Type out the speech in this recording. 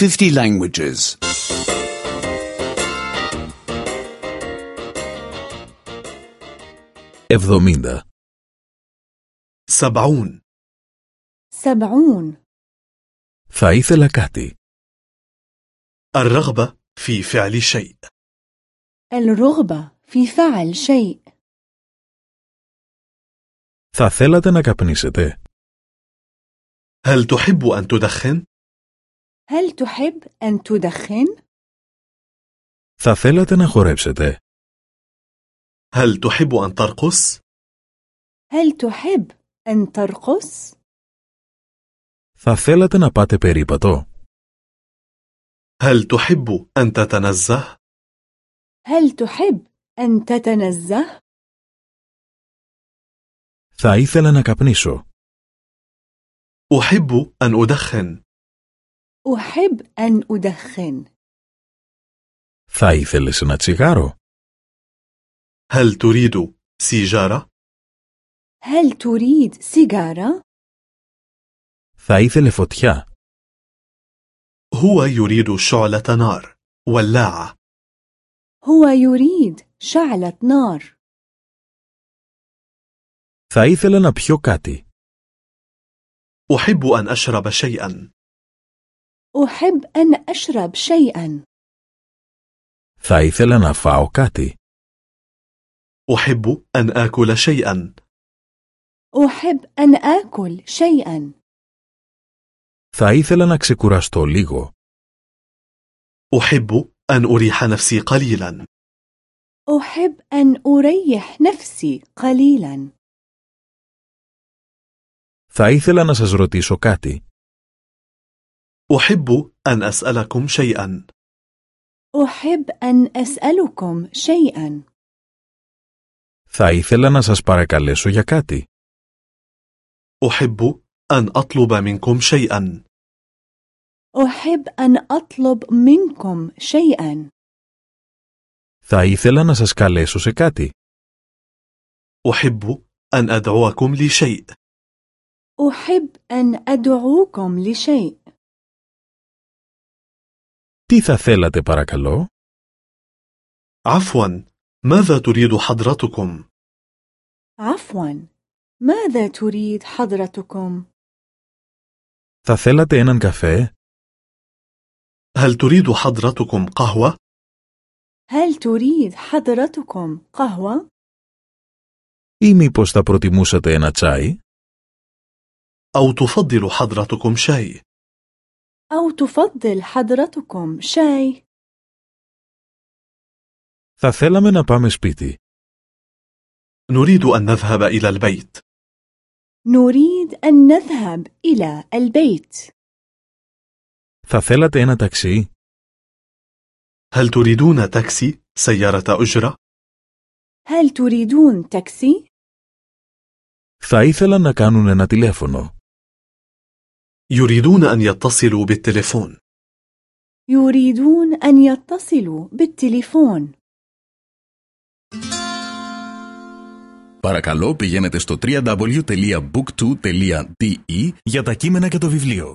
50 languages. 70. سبعون سبعون Θα ήθελα κάτι. الرغبة في فعل شيء الرغبة في فعل شيء Θα θέλατε να καπνίσετε. هل تحب أن تدخن؟ هل تحب أن تدخن؟ Θα θέλατε να χορέψετε. هل تحب أن ترقص؟ هل تحب أن ترقص؟ Θα θέλατε να πάτε περίπατο. هل تحب أن تتنزه؟ هل تحب أن تتنزه؟ Θα ήθελα να καπνίσω. أحب أن أدخن أحب أن أدخن Θα ήθελες ένα τσιγάρο. هل تريد سيجارة؟ هل تريد سيجارة؟ Θα ήθελε φωτιά. هو يريد شعلة نار ولاعة هو يريد شعلة نار Θα ήθελα να πιω κάτι. أحب أن أشرب شيئا أحب أن أشرب شيئا Θα ήθελα να φάω κάτι. أحب أن آكل شيئا أحب أن آكل شيئا Θα ήθελα να ξεκουραστώ λίγο. أحب أن أريح نفسي قليلا أحب أن أريح نفسي قليلا Θα ήθελα να σας ρωτήσω κάτι. أحب أن أسألكم شيئا أحب أن أسألكم شيئا Θα ήθελα να σας παρακαλέσω για κάτι. أحب أن أطلب منكم شيئا أحب أن أطلب منكم شيئا Θα ήθελα να σας καλέσω σε κάτι. أحب أن أدعوكم لشيء أحب أن أدعوكم لشيء Τι θα θέλατε παρακαλώ? عفوا ماذا تريد حضرتكم؟ عفوا ماذا تريد حضرتكم؟ Θα θέλατε έναν καφέ? هل تريد حضرتكم قهوة؟ هل تريد حضرتكم قهوة؟ Ή μήπως θα προτιμούσατε ένα τσάι? أو تفضل حضرتكم شاي؟ أو تفضل حضرتكم شاي؟ Θα θέλαμε να πάμε σπίτι. نريد أن نذهب إلى البيت نريد أن نذهب إلى البيت Θα θέλατε ένα ταξί? هل تريدون تاكسي سيارة أجرة؟ هل تريدون تاكسي؟ Θα ήθελα να κάνουν ένα τηλέφωνο. يريدون أن يتصلوا بالتليفون يريدون أن يتصلوا بالتليفون Παρακαλώ πηγαίνετε στο www.book2.de για τα κείμενα και το βιβλίο.